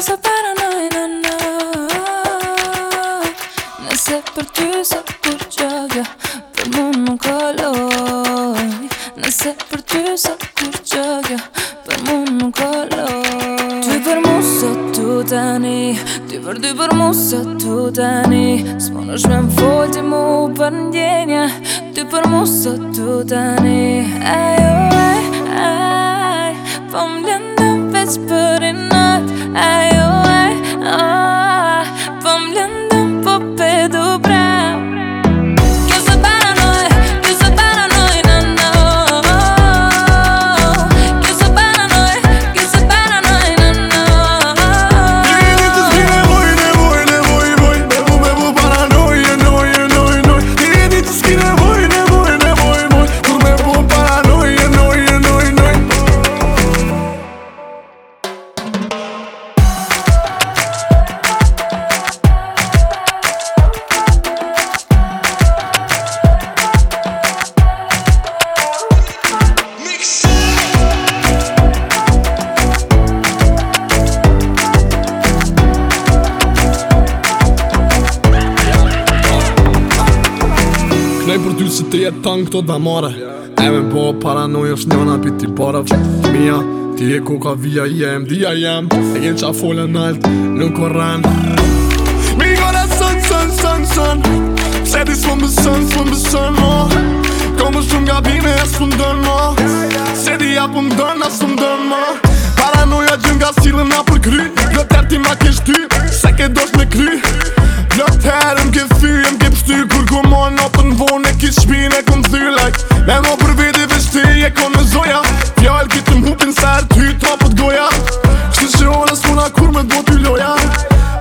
Nëse përra nëjë në në Nëse për ty së për qëgja Për më më kaloj Nëse për ty së për qëgja Për më më kaloj Ty për mu së të tani Ty për dy për mu së të tani S'mon është me në shme më fojti mu për ndjenja Ty për mu së të tani Ejo për ty se të jetë tanë këto damare E me po paranoj është njona piti ti para Mija, ti e koka via i em, di jem E gjenë qa folën altë, nuk o rënë Mi gore sën, sën, sën, sën Se di sënë për sënë, sënë për sënë, no Komë shumë nga bine e s'fëm dërë, no Se di a pëm më a s'fëm sënë dërë, no Paranoj a gjenë nga silën a për kry Dhe tërti ma kesh ty, se ke dosh me kry